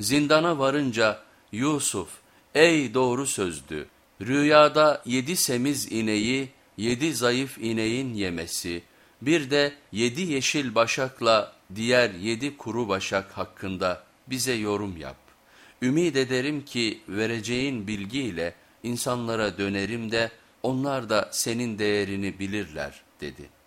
Zindana varınca Yusuf ey doğru sözlü rüyada yedi semiz ineği yedi zayıf ineğin yemesi bir de yedi yeşil başakla diğer yedi kuru başak hakkında bize yorum yap. Ümid ederim ki vereceğin bilgiyle insanlara dönerim de onlar da senin değerini bilirler dedi.''